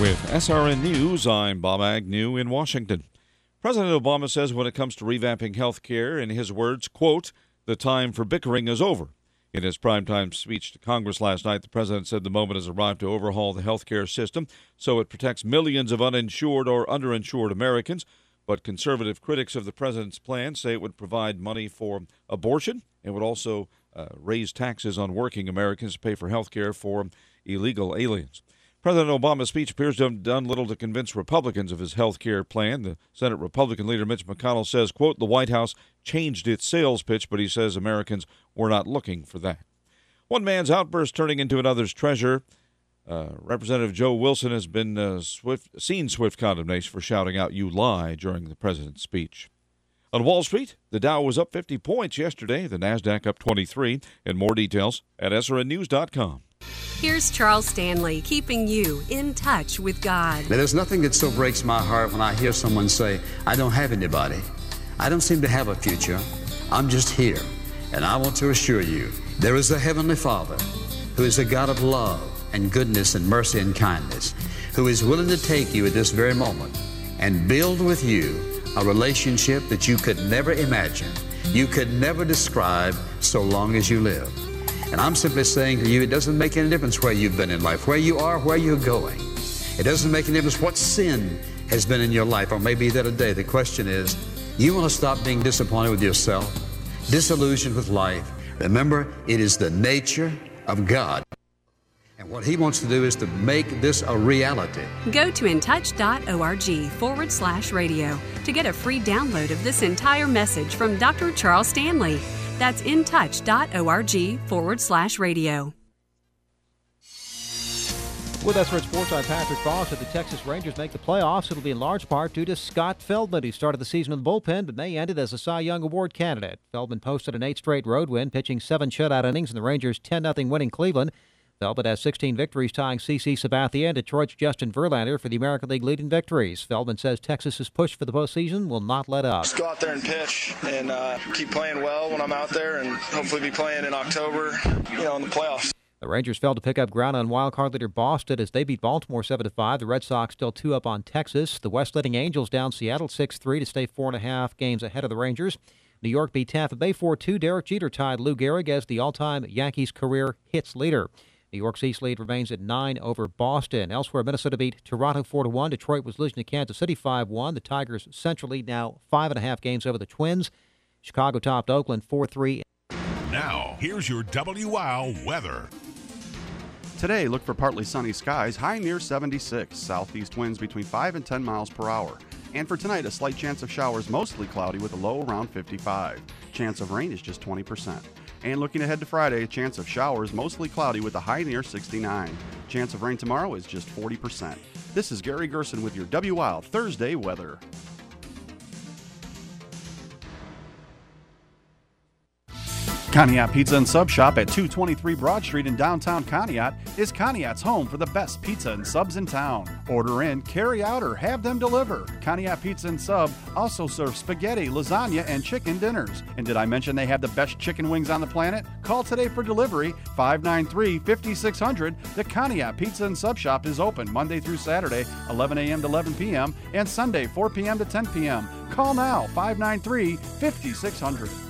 With SRN News, I'm Bob Agnew in Washington. President Obama says when it comes to revamping health care, in his words, quote, the time for bickering is over. In his primetime speech to Congress last night, the president said the moment has arrived to overhaul the health care system so it protects millions of uninsured or underinsured Americans. But conservative critics of the president's plan say it would provide money for abortion and would also uh, raise taxes on working Americans to pay for health care for illegal aliens. President Obama's speech appears to have done little to convince Republicans of his health care plan. The Senate Republican leader Mitch McConnell says, quote, the White House changed its sales pitch, but he says Americans were not looking for that. One man's outburst turning into another's treasure. Uh, Representative Joe Wilson has been uh, swift, seen swift condemnation for shouting out "You lie" during the president's speech. On Wall Street, the Dow was up 50 points yesterday. The Nasdaq up 23. And more details at srnnews.com. Here's Charles Stanley keeping you in touch with God. Now, there's nothing that so breaks my heart when I hear someone say, I don't have anybody. I don't seem to have a future. I'm just here. And I want to assure you, there is a Heavenly Father who is a God of love and goodness and mercy and kindness, who is willing to take you at this very moment and build with you a relationship that you could never imagine, you could never describe so long as you live. And I'm simply saying to you, it doesn't make any difference where you've been in life, where you are, where you're going. It doesn't make any difference what sin has been in your life, or maybe that a day. The question is, you want to stop being disappointed with yourself, disillusioned with life. Remember, it is the nature of God. And what he wants to do is to make this a reality. Go to intouch.org forward slash radio to get a free download of this entire message from Dr. Charles Stanley. That's intouch.org forward slash radio. With us for Sports, I'm Patrick Foss. If the Texas Rangers make the playoffs, it'll be in large part due to Scott Feldman, who started the season in the bullpen but May ended as a Cy Young Award candidate. Feldman posted an eight straight road win, pitching seven shutout innings in the Rangers' 10 0 win in Cleveland. Feldman has 16 victories, tying CC Sabathia and Detroit's Justin Verlander for the American League lead in victories. Feldman says Texas's push for the postseason will not let up. Just go out there and pitch and uh, keep playing well when I'm out there, and hopefully be playing in October, you know, in the playoffs. The Rangers failed to pick up ground on wild card leader Boston as they beat Baltimore 7 5. The Red Sox still two up on Texas. The West leading Angels down Seattle 6 3 to stay four and a half games ahead of the Rangers. New York beat Tampa Bay 4 2. Derek Jeter tied Lou Gehrig as the all time Yankees career hits leader. New York's East lead remains at nine over Boston. Elsewhere, Minnesota beat Toronto four to one. Detroit was losing to Kansas City five one. The Tigers' central lead now five and a half games over the Twins. Chicago topped Oakland four three. Now here's your WOW weather. Today, look for partly sunny skies, high near 76. Southeast winds between 5 and 10 miles per hour. And for tonight, a slight chance of showers, mostly cloudy with a low around 55. Chance of rain is just 20%. And looking ahead to Friday, a chance of showers, mostly cloudy with a high near 69. Chance of rain tomorrow is just 40%. This is Gary Gerson with your WOW Thursday weather. Conneaut Pizza and Sub Shop at 223 Broad Street in downtown Conneaut is Conneaut's home for the best pizza and subs in town. Order in, carry out, or have them deliver. Conneaut Pizza and Sub also serves spaghetti, lasagna, and chicken dinners. And did I mention they have the best chicken wings on the planet? Call today for delivery 593 5600. The Conneaut Pizza and Sub Shop is open Monday through Saturday, 11 a.m. to 11 p.m., and Sunday, 4 p.m. to 10 p.m. Call now 593 5600.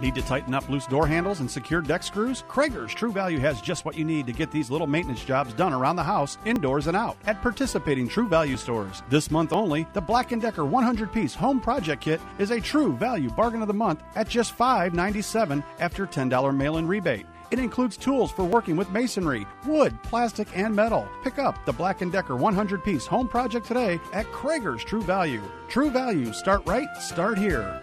Need to tighten up loose door handles and secure deck screws? Krager's True Value has just what you need to get these little maintenance jobs done around the house, indoors and out, at participating True Value stores. This month only, the Black & Decker 100-piece home project kit is a True Value bargain of the month at just $5.97 after $10 mail-in rebate. It includes tools for working with masonry, wood, plastic, and metal. Pick up the Black & Decker 100-piece home project today at Krager's True Value. True Value, start right, start here.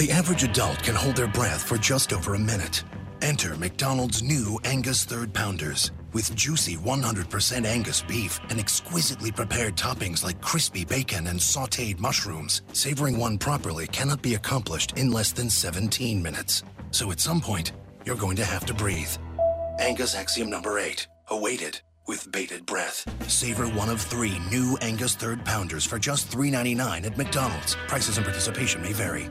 The average adult can hold their breath for just over a minute. Enter McDonald's new Angus Third Pounders with juicy 100% Angus beef and exquisitely prepared toppings like crispy bacon and sauteed mushrooms. Savoring one properly cannot be accomplished in less than 17 minutes. So at some point, you're going to have to breathe. Angus Axiom number 8, awaited with bated breath. Savor one of three new Angus Third Pounders for just $3.99 at McDonald's. Prices and participation may vary.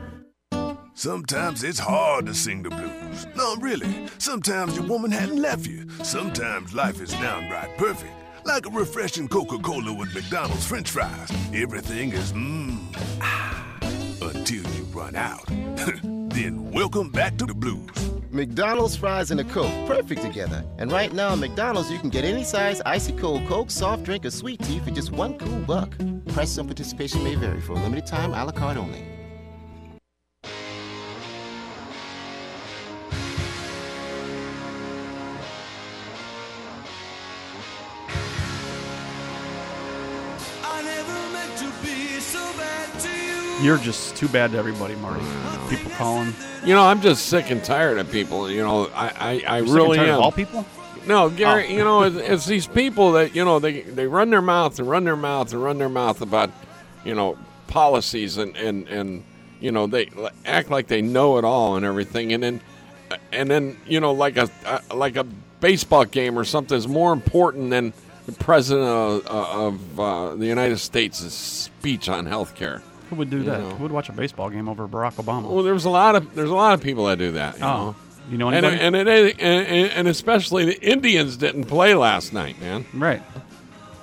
Sometimes it's hard to sing the blues. No, really. Sometimes your woman hadn't left you. Sometimes life is downright perfect. Like a refreshing Coca Cola with McDonald's French fries. Everything is mmm. Ah, until you run out. then welcome back to the blues. McDonald's fries and a Coke, perfect together. And right now at McDonald's, you can get any size icy cold Coke, soft drink, or sweet tea for just one cool buck. Prices and participation may vary for a limited time, a la carte only. You're just too bad to everybody, Marty. People calling. You know, I'm just sick and tired of people. You know, I, I, I You're sick and really tired of am. all people? No, oh. Gary. Oh. You know, it's, it's these people that you know they they run their mouth and run their mouth and run their mouth about you know policies and and and you know they act like they know it all and everything, and then and then you know like a, a like a baseball game or something is more important than the president of, of uh, the United States' speech on health care. Who would do You that? know. Who would watch a baseball game over Barack Obama? Well, there's a lot of there's a lot of people that do that. You Oh. know? You know and anybody? and, it, and and especially the Indians didn't play last night, man. Right.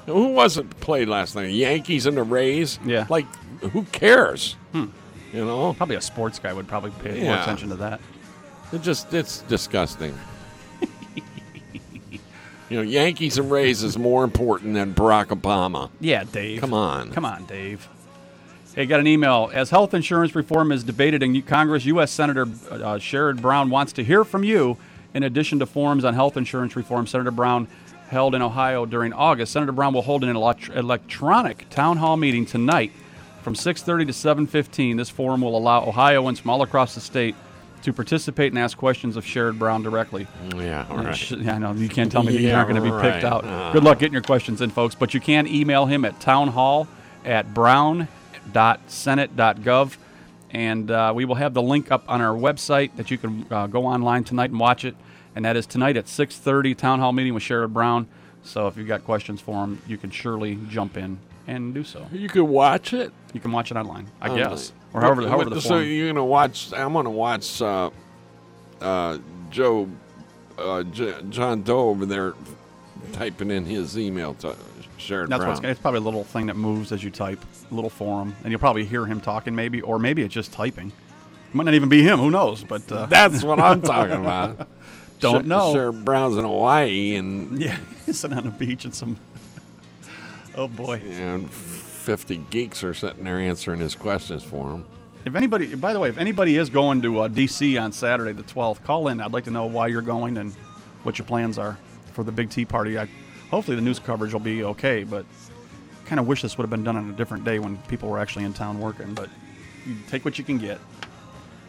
Who wasn't played last night? Yankees and the Rays. Yeah. Like, who cares? Hmm. You know, Probably a sports guy would probably pay more attention to that. it just it's disgusting. You know, Yankees and Rays is more important than Barack Obama. Yeah, Dave. Come on. Come on, Dave. Hey, got an email. As health insurance reform is debated in Congress, U.S. Senator uh, Sherrod Brown wants to hear from you. In addition to forums on health insurance reform, Senator Brown held in Ohio during August. Senator Brown will hold an elect- electronic town hall meeting tonight from 6:30 to 7:15. This forum will allow Ohioans from all across the state to participate and ask questions of Sherrod Brown directly. Yeah, all right. sh- yeah, I know you can't tell me that you aren't going to be picked out. Ah. Good luck getting your questions in, folks. But you can email him at townhall at brown.senate.gov. And uh, we will have the link up on our website that you can uh, go online tonight and watch it. And that is tonight at 6.30, town hall meeting with Sherrod Brown. So if you've got questions for him, you can surely jump in and do so. You could watch it. You can watch it online, I Online. guess. Or however, But- however but the so form. you're gonna watch. I'm gonna watch uh, uh, Joe uh, J- John Doe over there typing in his email to Sherrod That's Brown. what's it's probably a little thing that moves as you type, a little forum, and you'll probably hear him talking, maybe, or maybe it's just typing. It might not even be him. Who knows? But uh, That's what I'm talking about. Don't Sher- know. Sherrod Brown's in Hawaii and yeah, he's sitting on the beach and some. Oh boy! and 50 geeks are sitting there answering his questions for him. If anybody, by the way, if anybody is going to uh, DC on Saturday the 12th, call in. I'd like to know why you're going and what your plans are for the big tea party. I, hopefully the news coverage will be okay, but kind of wish this would have been done on a different day when people were actually in town working. But you take what you can get.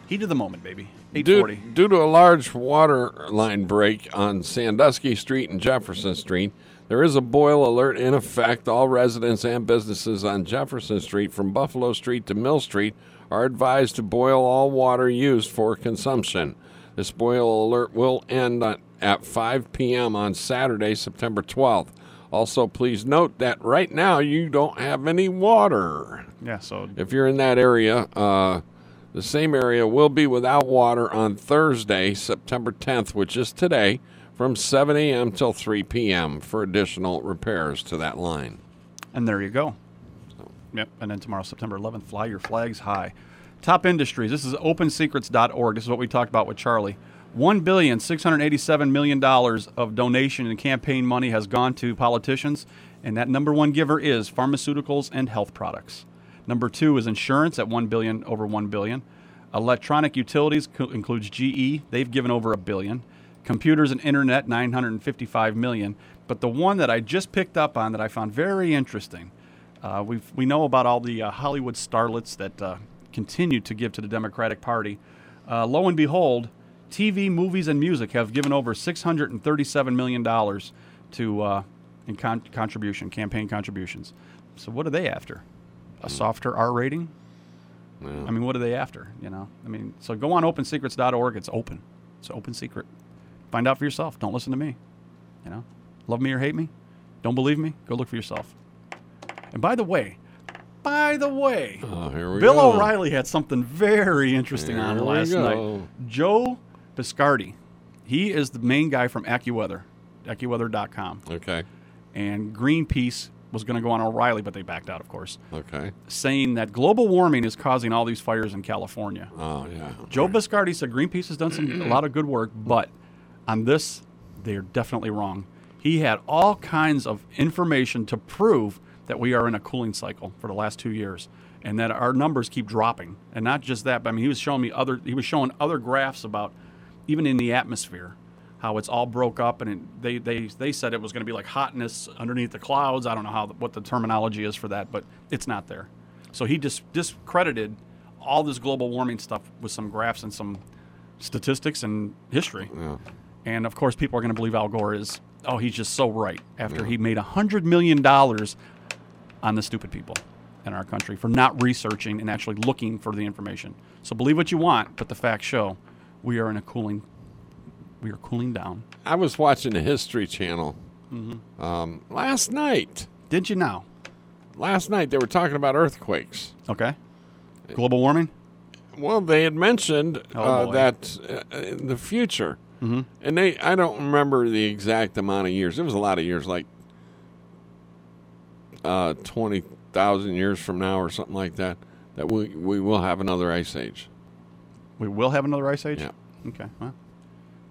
Heat of the moment, baby. 840. Due, due to a large water line break on Sandusky Street and Jefferson Street, there is a boil alert in effect. All residents and businesses on Jefferson Street from Buffalo Street to Mill Street are advised to boil all water used for consumption. This boil alert will end at 5 p.m. on Saturday, September 12th. Also, please note that right now you don't have any water. Yeah, so If you're in that area, uh, the same area will be without water on Thursday, September 10th, which is today, from 7 a.m. till 3 p.m. for additional repairs to that line. And there you go. Yep. And then tomorrow, September 11th, fly your flags high. Top industries. This is opensecrets.org. This is what we talked about with Charlie. One billion six hundred eighty-seven million dollars of donation and campaign money has gone to politicians, and that number one giver is pharmaceuticals and health products. Number two is insurance at one billion over one billion. Electronic utilities co- includes GE. They've given over a billion. Computers and internet 955 million. But the one that I just picked up on that I found very interesting. Uh, we we know about all the uh, Hollywood starlets that uh, continue to give to the Democratic Party. Uh, lo and behold, TV, movies, and music have given over 637 million dollars to uh, in con- contribution, campaign contributions. So what are they after? A softer R rating? I mean, what are they after? You know, I mean, so go on OpenSecrets.org. It's open. It's open secret. Find out for yourself. Don't listen to me. You know, love me or hate me. Don't believe me. Go look for yourself. And by the way, by the way, Oh, Bill go. O'Reilly had something very interesting on Here we last night. Joe Bastardi, he is the main guy from AccuWeather, AccuWeather.com. Okay. And Greenpeace was going to go on O'Reilly, but they backed out, of course, Okay. saying that global warming is causing all these fires in California. Oh yeah. Joe Bastardi said Greenpeace has done some a lot of good work, but on this, they're definitely wrong. He had all kinds of information to prove that we are in a cooling cycle for the last two years, and that our numbers keep dropping. And not just that, but I mean, he was showing me other. He was showing other graphs about even in the atmosphere how it's all broke up, and it, they they they said it was going to be like hotness underneath the clouds. I don't know how what the terminology is for that, but it's not there. So he just discredited all this global warming stuff with some graphs and some statistics and history. And of course, people are going to believe Al Gore is, oh, he's just so right after he made $100 million on the stupid people in our country for not researching and actually looking for the information. So believe what you want, but the facts show we are in a cooling, we are cooling down. I was watching the History Channel Mhm. um, last night. Did you now? Last night they were talking about earthquakes. Okay. Global warming? Well, they had mentioned Oh, uh, that uh, in the future, Mhm. and they I don't remember the exact amount of years. It was a lot of years, like uh, twenty thousand years from now or something like that. That we we will have another ice age. We will have another ice age? Yeah. Okay. Well,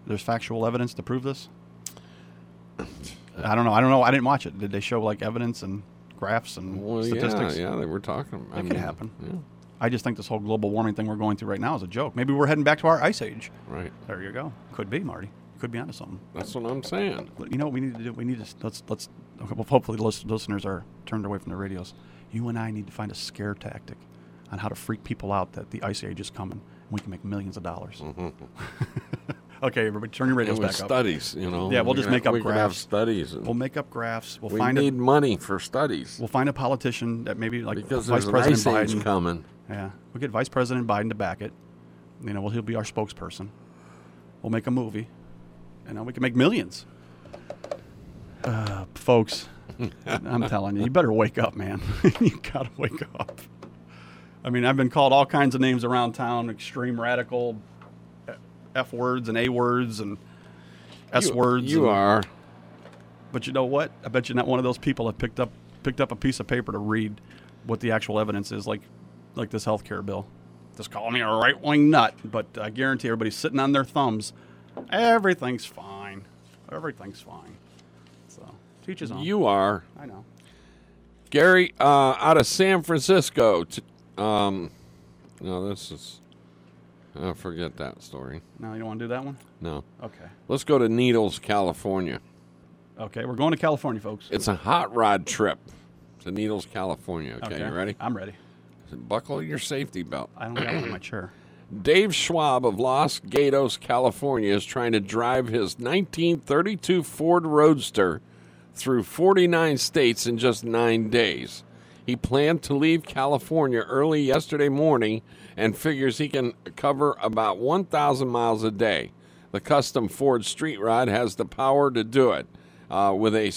there's factual evidence to prove this? I don't know. I don't know. I didn't watch it. Did they show like evidence and graphs and Well, statistics? yeah, yeah, they were talking. That I could mean, happen. yeah. I just think this whole global warming thing we're going through right now is a joke. Maybe we're heading back to our ice age. Right. There you go. Could be, Marty. Could be onto something. That's what I'm saying. You know what we need to do? We need to let's let's. Well, hopefully, the listeners are turned away from the radios. You and I need to find a scare tactic on how to freak people out that the ice age is coming. and We can make millions of dollars. Mm-hmm. okay, everybody, turn your radios back up. studies, you know, Yeah, we'll we just make up we graphs. Have studies. We'll make up graphs. We'll find it. we find need a, money for studies. We'll find a politician that maybe like Because Vice President Biden coming. Yeah, we'll get Vice President Biden to back it. You know, well, he'll be our spokesperson. We'll make a movie, and then we can make millions. Uh, folks, I'm telling you, you better wake up, man. you gotta wake up. I mean, I've been called all kinds of names around town: extreme radical, f words and a words and s You- words. you and- are. But you know what? I bet you're not one of those people that picked up picked up a piece of paper to read what the actual evidence is, like like this health care bill. Just call me a right wing nut, but I guarantee everybody's sitting on their thumbs. Everything's fine. Everything's fine. So teach his own. You are. I know. Gary, uh, out of San Francisco. T- um, no, this is. Oh, forget that story. No, you don't want to do that one? No. Okay. Let's go to Needles, California. Okay, we're going to California, folks. It's a hot rod trip to Needles, California. Okay, Okay. you ready? I'm ready. Buckle your safety belt. I don't got one in my chair. Dave Schwab of Los Gatos, California, is trying to drive his 1932 Ford Roadster through 49 states in just nine days. He planned to leave California early yesterday morning and figures he can cover about 1,000 miles a day. The custom Ford Street Rod has the power to do it uh, with a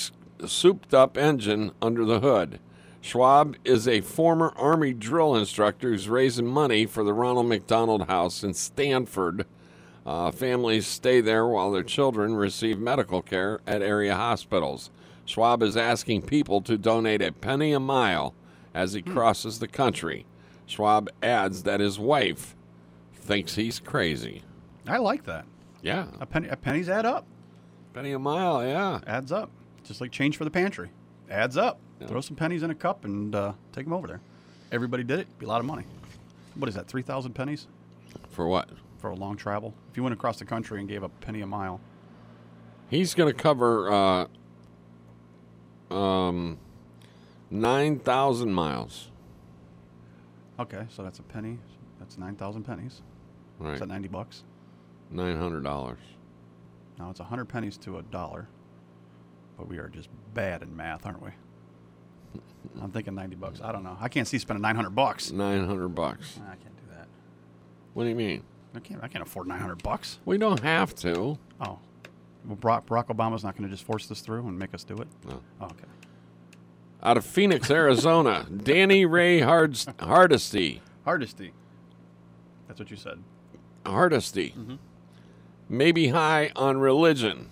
souped up engine under the hood. Schwab is a former Army drill instructor who's raising money for the Ronald McDonald House in Stanford. Uh, families stay there while their children receive medical care at area hospitals. Schwab is asking people to donate a penny a mile as he crosses the country. Schwab adds that his wife thinks he's crazy. I like that. Yeah. A penny, a pennies add up. Penny a mile, yeah. Adds up. Just like change for the pantry. Adds up. Throw some pennies in a cup and uh, take them over there. Everybody did it. Be a lot of money. What is that? Three thousand pennies For what? for a long travel. If you went across the country and gave a penny a mile, He's going to cover uh, um, 9,000 miles. okay, so that's a penny. That's nine thousand pennies. Right. Is that ninety bucks? $900. Now it's hundred pennies to a dollar. But we are just bad in math, aren't we? I'm thinking ninety bucks. I don't know. I can't see spending nine hundred bucks. 900 bucks. I can't do that. What do you mean? I can't. I can't afford nine hundred bucks. We don't have to. Oh, well, Barack, Barack Obama's not going to just force this through and make us do it. No. Oh, okay. Out of Phoenix, Arizona, Danny Ray Hards- Hardesty. Hardesty. That's what you said. Hardesty mm-hmm. may be high on religion,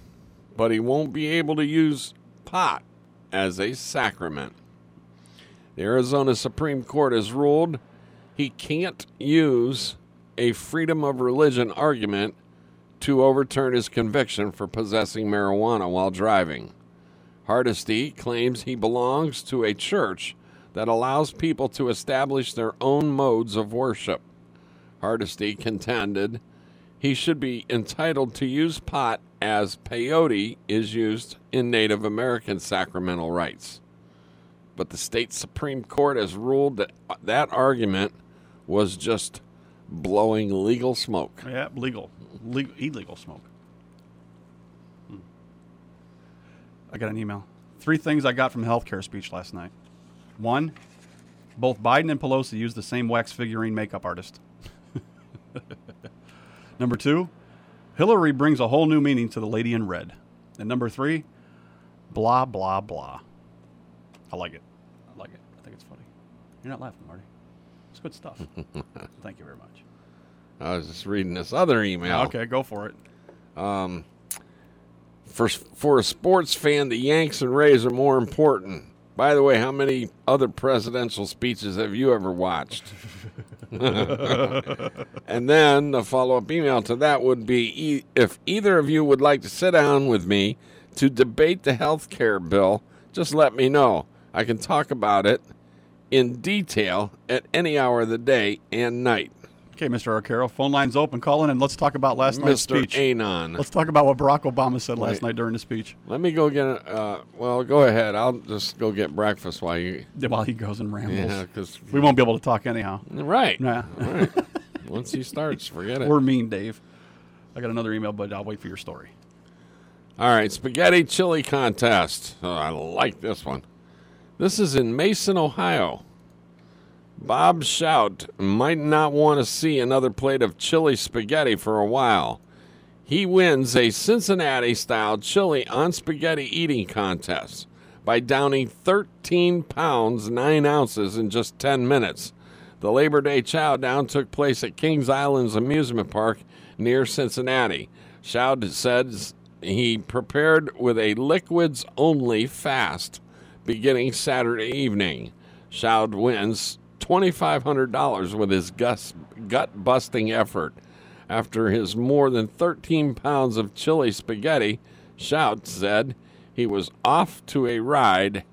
but he won't be able to use pot as a sacrament. The Arizona Supreme Court has ruled he can't use a freedom of religion argument to overturn his conviction for possessing marijuana while driving. Hardesty claims he belongs to a church that allows people to establish their own modes of worship. Hardesty contended he should be entitled to use pot as peyote is used in Native American sacramental rites. But the state Supreme Court has ruled that uh, that argument was just blowing legal smoke. Yeah, legal, legal illegal smoke. Hmm. I got an email. Three things I got from the healthcare speech last night. One, both Biden and Pelosi used the same wax figurine makeup artist. number two, Hillary brings a whole new meaning to the lady in red. And number three, blah, blah, blah. I like it. I like it. I think it's funny. You're not laughing, Marty. It's good stuff. Thank you very much. I was just reading this other email. Okay, go for it. Um, for for a sports fan, the Yanks and Rays are more important. By the way, how many other presidential speeches have you ever watched? and then the follow up email to that would be if either of you would like to sit down with me to debate the health care bill, just let me know. I can talk about it in detail at any hour of the day and night. Okay, Mr. Arcaro, phone line's open. Call in and let's talk about last night's speech. Mr. Anon. Let's talk about what Barack Obama said last Wait. night during the speech. Let me go get. a- Uh, well, go ahead. I'll just go get breakfast while you. While he goes and rambles. Yeah, because We won't be able to talk anyhow. right. Yeah. right. Once he starts, forget it. We're mean, Dave. I got another email, but I'll wait for your story. All right, spaghetti chili contest. Oh, I like this one. This is in Mason, Ohio. Bob Shoudt might not want to see another plate of chili spaghetti for a while. He wins a Cincinnati style chili on spaghetti eating contest by downing 13 pounds 9 ounces in just 10 minutes. The Labor Day chow down took place at Kings Island's amusement park near Cincinnati. Shoudt says he prepared with a liquids only fast beginning Saturday evening. Shoudt wins $2,500 with his gut busting effort. After his more than 13 pounds of chili spaghetti, Shoudt said he was off to a ride,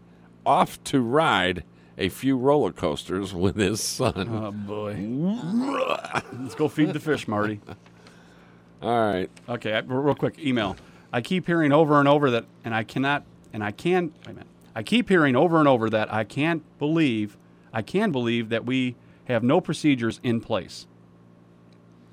off to ride a few roller coasters with his son. Oh, boy. Let's go feed the fish, Marty. All right. Okay, real quick email. I keep hearing over and over that, and I cannot, and I can, wait a minute. I keep hearing over and over that I can't believe, I can believe that we have no procedures in place.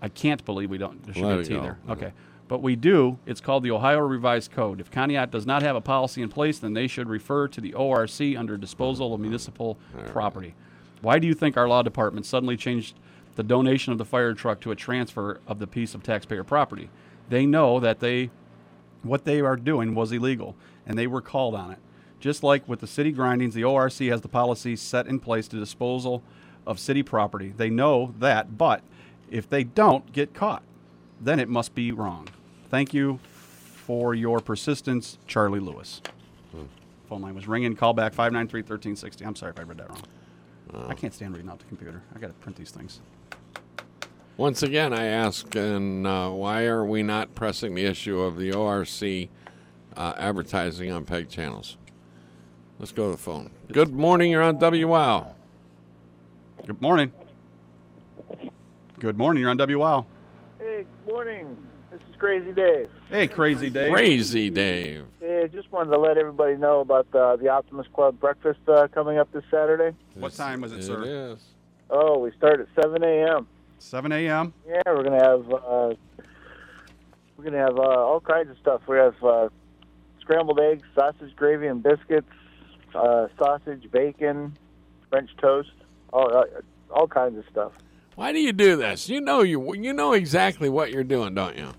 I can't believe we don't. There should Let be a it go. Okay. But we do. It's called the Ohio Revised Code. If Conneaut does not have a policy in place, then they should refer to the ORC under disposal of municipal property. Why do you think our law department suddenly changed the donation of the fire truck to a transfer of the piece of taxpayer property? They know that they what they are doing was illegal, and they were called on it. Just like with the city grindings, the ORC has the policy set in place to disposal of city property. They know that, but if they don't get caught, then it must be wrong. Thank you for your persistence, Charlie Lewis. Phone line was ringing. Call back 593 1360. I'm sorry if I read that wrong. I can't stand reading out the computer. I got to print these things. Once again, I ask, and uh, why are we not pressing the issue of the ORC uh, advertising on peg channels? Let's go to the phone. Good morning. You're on WOW. Good morning. Good morning. You're on WOW. Hey, good morning. This is Crazy Dave. Hey, Crazy Dave. Crazy Dave. Hey, just wanted to let everybody know about uh, the Optimist Club breakfast uh, coming up this Saturday. What time was it, sir? It is. Oh, we start at 7 a.m. 7 a.m. Yeah, we're gonna have uh, we're gonna have uh, all kinds of stuff. We have uh, scrambled eggs, sausage gravy, and biscuits, uh, sausage, bacon, French toast, all uh, all kinds of stuff. Why do you do this? You know you you know exactly what you're doing, don't you?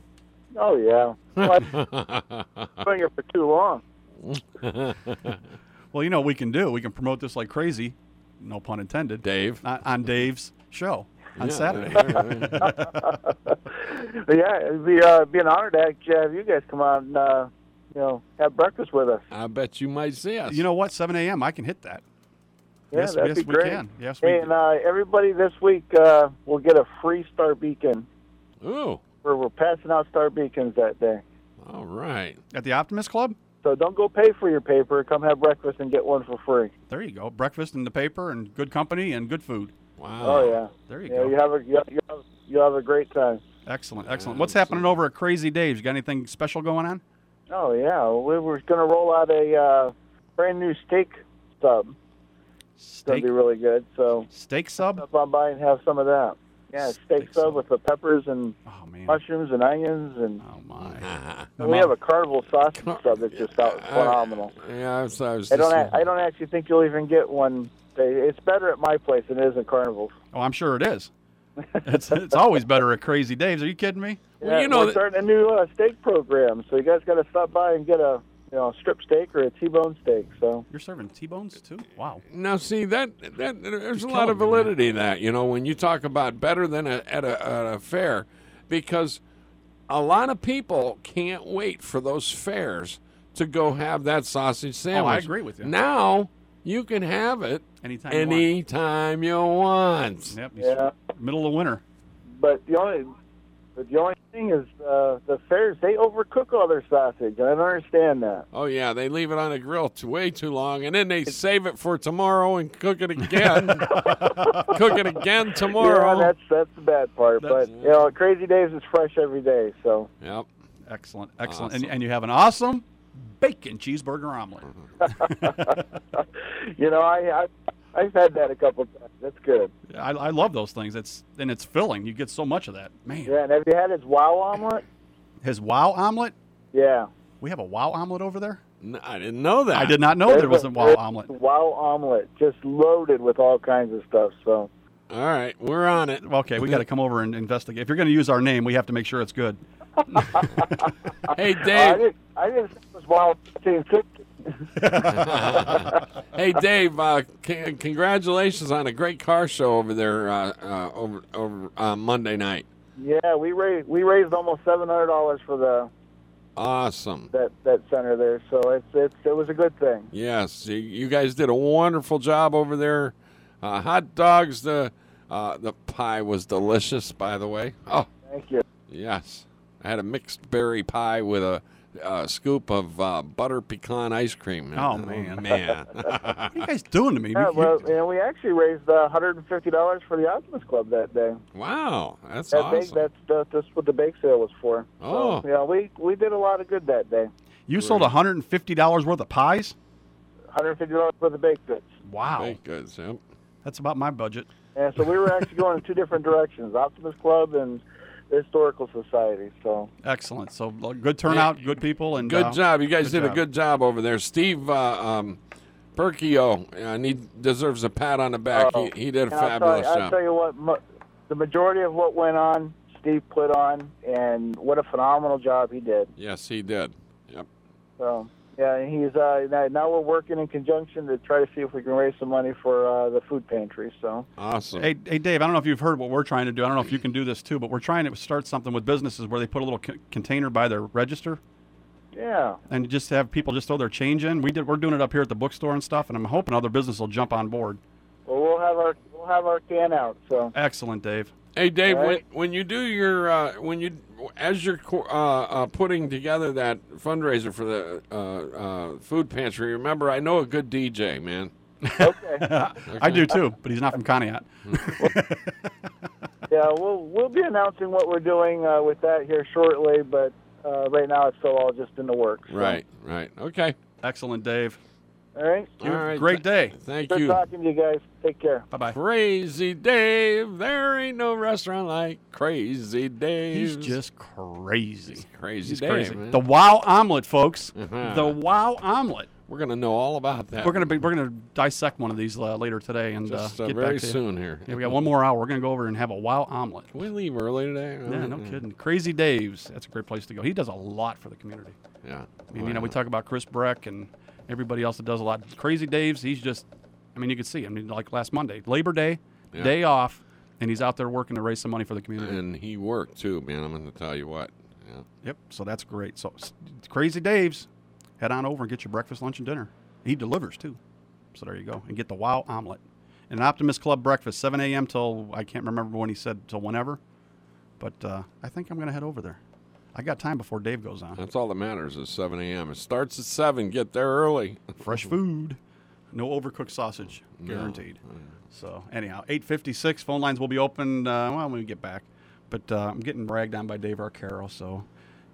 Oh yeah, well, I've been doing it for too long. well, you know what we can do? We can promote this like crazy, no pun intended. Dave. On, on Dave's show on Yeah, Saturday. But yeah, it'd be uh, be an honor to actually have you guys come on. uh, you know have breakfast with us. I bet you might see us. you know what? 7 a.m. I can hit that. Yeah, yes, that'd yes, be we great. can. Yes, we Hey, and uh, everybody this week uh, will get a free Star Beacon. Ooh. We're, we're passing out Star Beacons that day. All right. At the Optimist Club? So don't go pay for your paper. Come have breakfast and get one for free. There you go. Breakfast in the paper and good company and good food. Wow. Oh yeah. There you yeah, go. You have a you have, you have, you have a great time. Excellent, excellent. What's happening over at Crazy Dave's? You got anything special going on? Oh yeah, we were going to roll out a uh, brand new steak sub. It's going to be really good. So steak sub. Stop on by and have some of that. Yeah, steak, sub, with the peppers and mushrooms and onions and. Oh my! And we have a carnival sausage sub that's just out phenomenal. Yeah, I was. I, was I don't. just- a- I don't actually think you'll even get one. It's better at my place than it is at Carnival's. Oh, I'm sure it is. it's it's always better at Crazy Dave's. Are you kidding me? Yeah, we're starting a new uh, steak program, so you guys got to stop by and get a you know strip steak or a T-bone steak. So you're serving T-bones too? Wow. Now, see that that there's a You're lot of killing me, man. validity in that. You know, when you talk about better than a, at, a, at a fair, because a lot of people can't wait for those fairs to go have that sausage sandwich. Oh, I agree with you. Now you can have it Anytime you want. anytime you want. Yep. Yeah. Middle of winter. But the only, but the only thing is uh, the fairs they overcook all their sausage, I don't understand that. Oh yeah, they leave it on the grill too, way too long, and then they save it for tomorrow and cook it again. cook it again tomorrow. Yeah, that's that's the bad part. but you know, Crazy Dave's is fresh every day. So Yep. Excellent, excellent. Awesome. And, and you have an awesome bacon cheeseburger omelet. you know, I, I I've had that a couple times. That's good. I, I love those things. It's and it's filling. You get so much of that. Man, Yeah, and have you had his wow omelet? his wow omelet. Yeah. We have a wow omelet over there. No, I didn't know that. I did not know There's there was a wow omelet. Wow omelet, just loaded with all kinds of stuff. So All right, we're on it. Okay, we got to come over and investigate. If you're going to use our name, we have to make sure it's good. Hey, I Dave. didn't, I didn't think it was wow fifteen fifty. hey, Dave. Uh, c- congratulations on a great car show over there uh, uh, over over uh, Monday night. Yeah, we raised we raised almost seven hundred dollars for the Awesome. that that center there. So it's it's it was a good thing. Yes, you, you guys did a wonderful job over there. Uh, hot dogs. The uh, the pie was delicious, by the way. Oh, Thank you. yes. I had a mixed berry pie with a, a scoop of uh, butter pecan ice cream. Oh, man. man! What are you guys doing to me? Yeah, well, and we actually raised uh, hundred and fifty dollars for the Optimist Club that day. wow, that's that awesome. bake, that's that's that's what the bake sale was for. Oh. so, yeah, we we did a lot of good that day. You sold $150 worth of pies? One hundred fifty dollars worth of baked goods. Wow. Baked goods. Yep. That's about my budget. And so we were actually going in two different directions: Optimist Club and the Historical Society. So Excellent. So uh, good turnout, good people, and Good uh, job. You guys did job. a good job over there. Steve uh, um, Perkio, and he deserves a pat on the back. Oh, he, he did a and I'll tell fabulous you- I'll job. tell you what, mo- the majority of what went on, Steve put on, and what a phenomenal job he did. Yes, he did. Yep. So yeah, and he's uh, now- now we're working in conjunction to try to see if we can raise some money for uh, the food pantry. So Awesome. Hey, hey, Dave. I don't know if you've heard what we're trying to do. I don't know if you can do this too, but we're trying to start something with businesses where they put a little c- container by their register yeah, and just have people just throw their change in. We did. We're doing it up here at the bookstore and stuff, and I'm hoping other businesses will jump on board. well we'll have our we'll have our can out. So Excellent, Dave. Hey Dave, All when, when you do your uh, when you as you're uh, uh, putting together that fundraiser for the uh, uh, food pantry, remember I know a good DJ, man. okay. I do too, but he's not from Conneaut. yeah, we'll we'll be announcing what we're doing uh, with that here shortly, but uh, right now it's still all just in the works. so. Right, right. Okay. Excellent, Dave. All right. You have a All right. great day. Thank Good you. talking to you guys. Take care. Bye bye. Crazy Dave. There ain't no restaurant like Crazy Dave. He's just crazy. crazy He's Dave, crazy. man. The Wow omelet, folks. Uh-huh. The Wow omelet. We're gonna know all about that. We're gonna be we're gonna dissect one of these uh, later today and Just, uh, uh, get very back to you. soon here. Yeah, we got one more hour. We're gonna go over and have a Wow omelet. Can we leave early today? Yeah, no kidding. Crazy Dave's. That's a great place to go. He does a lot for the community. Yeah. I mean, you know, we talk about Chris Breck and everybody else that does a lot. Crazy Dave's. He's just. I mean, you can see. I mean, like last Monday, Labor Day, Yeah. day off, and he's out there working to raise some money for the community. And he worked too, man. I'm gonna tell you what. Yeah. Yep. So that's great. So Crazy Dave's, head on over and get your breakfast, lunch, and dinner. He delivers too. So there you go, and get the Wow omelet. And an Optimist Club breakfast, 7 a.m. till I can't remember when he said till whenever, but uh, I think I'm gonna head over there. I got time before Dave goes on. That's all that matters is 7 a.m. It starts at 7. Get there early. Fresh food, no overcooked sausage, No. guaranteed. So anyhow, 8:56 phone lines will be open. Uh, well, when we get back, but uh, I'm getting ragged on by Dave Arcaro. So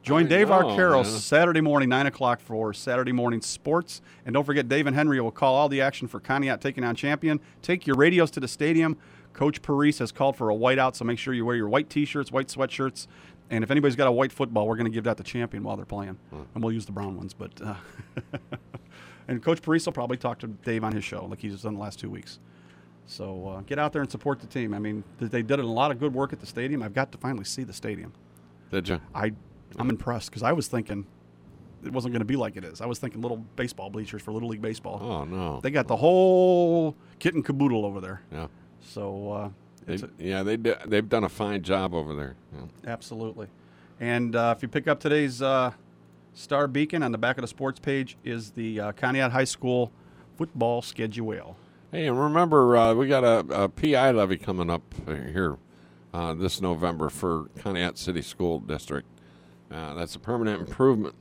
join I Dave know, Arcaro man. Saturday morning, nine o'clock for Saturday morning sports. And don't forget, Dave and Henry will call all the action for Conneaut taking on Champion. Take your radios to the stadium. Coach Paris has called for a whiteout, so make sure you wear your white T-shirts, white sweatshirts. And if anybody's got a white football, we're going to give that to the Champion while they're playing, and we'll use the brown ones. But uh, and Coach Paris will probably talk to Dave on his show, like he's done the last two weeks. So uh, get out there and support the team. I mean, they did a lot of good work at the stadium. I've got to finally see the stadium. Did you? I, I'm impressed because I was thinking it wasn't going to be like it is. I was thinking little baseball bleachers for Little League Baseball. Oh no. They got the whole kit and caboodle over there. Yeah. So uh, They, a- yeah, they d- they've done a fine job over there. Yeah. Absolutely. And uh, if you pick up today's uh, Star Beacon on the back of the sports page is the uh, Conneaut High School football schedule. Hey, and remember, uh, we got a, a PI levy coming up here uh, this November for Conneaut City School District. Uh, that's a permanent improvement.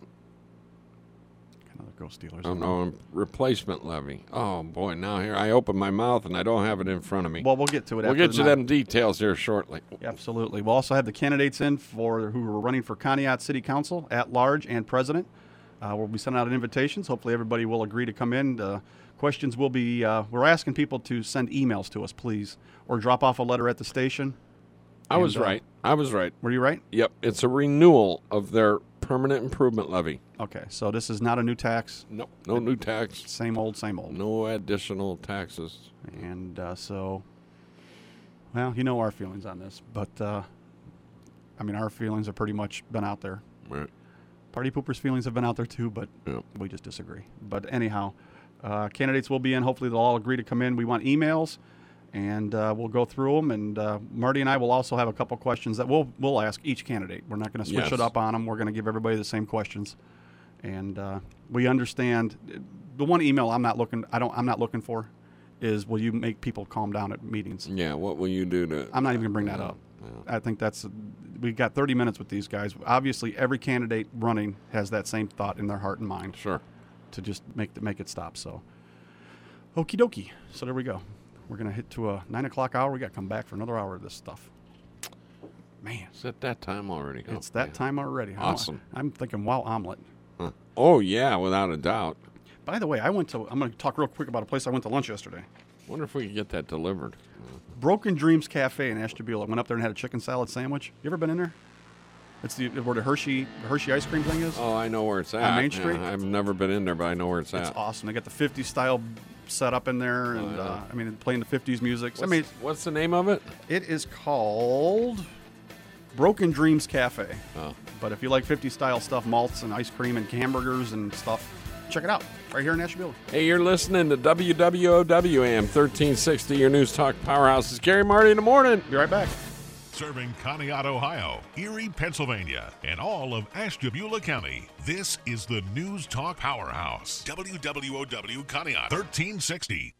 Go Steelers. Oh, no, replacement levy. Oh boy, now here I open my mouth and I don't have it in front of me. Well, we'll get to it. We'll get the nine- them details here shortly. Absolutely. We'll also have the candidates in for who are running for Conneaut City Council at large and president. Uh, we'll be sending out invitations. Hopefully, everybody will agree to come in. Uh, questions will be. Uh, we're asking people to send emails to us, please, or drop off a letter at the station. I was And, uh, right. I was right. Were you right? Yep, it's a renewal of their permanent improvement levy. Okay, so this is not a new tax. Nope, no new tax. Same old, same old. No additional taxes. And uh, so, well, you know our feelings on this, but uh, I mean, our feelings have pretty much been out there. Right. Party poopers' feelings have been out there too, but Yep. we just disagree. But anyhow, uh, candidates will be in. Hopefully, they'll all agree to come in. We want emails, and uh, we'll go through them. And uh, Marty and I will also have a couple questions that we'll we'll ask each candidate. We're not going to switch Yes. it up on them. We're going to give everybody the same questions, and uh, we understand. The one email I'm not looking I don't I'm not looking for is will you make people calm down at meetings? Yeah, what will you do to? I'm not even going to bring that up. I think that's we've got 30 minutes with these guys. Obviously, every candidate running has that same thought in their heart and mind. Sure. To just make the, make it stop. So, okie dokie. So there we go. We're gonna hit to a nine o'clock hour. We got to come back for another hour of this stuff. Man, It's at that time already. huh? it's that time already. I- Awesome. I'm thinking wow omelet. Huh. Oh yeah, without a doubt. By the way, I went to. I'm going to talk real quick about a place I went to lunch yesterday. Wonder if we could get that delivered. Broken Dreams Cafe in Ashtabula. I went up there and had a chicken salad sandwich. You ever been in there? It's the where the Hershey the Hershey ice cream thing is. Oh, I know where it's On at. Main Yeah, Street? I've never been in there, but I know where it's It's at. awesome. They got the 50s style set up in there, and yeah. uh, I mean, playing the 50s music. I What's- mean, what's the name of it? it is called Broken Dreams Cafe. Oh. But if you like 50s style stuff, malts and ice cream and hamburgers and stuff, check it out right here in Ashtabula. Hey, you're listening to WWOW AM 1360, your news talk powerhouse. It's Gary Marty in the morning. Be right back. Serving Conneaut, Ohio, Erie, Pennsylvania, and all of Ashtabula County. This is the News Talk Powerhouse. WWOW Conneaut 1360.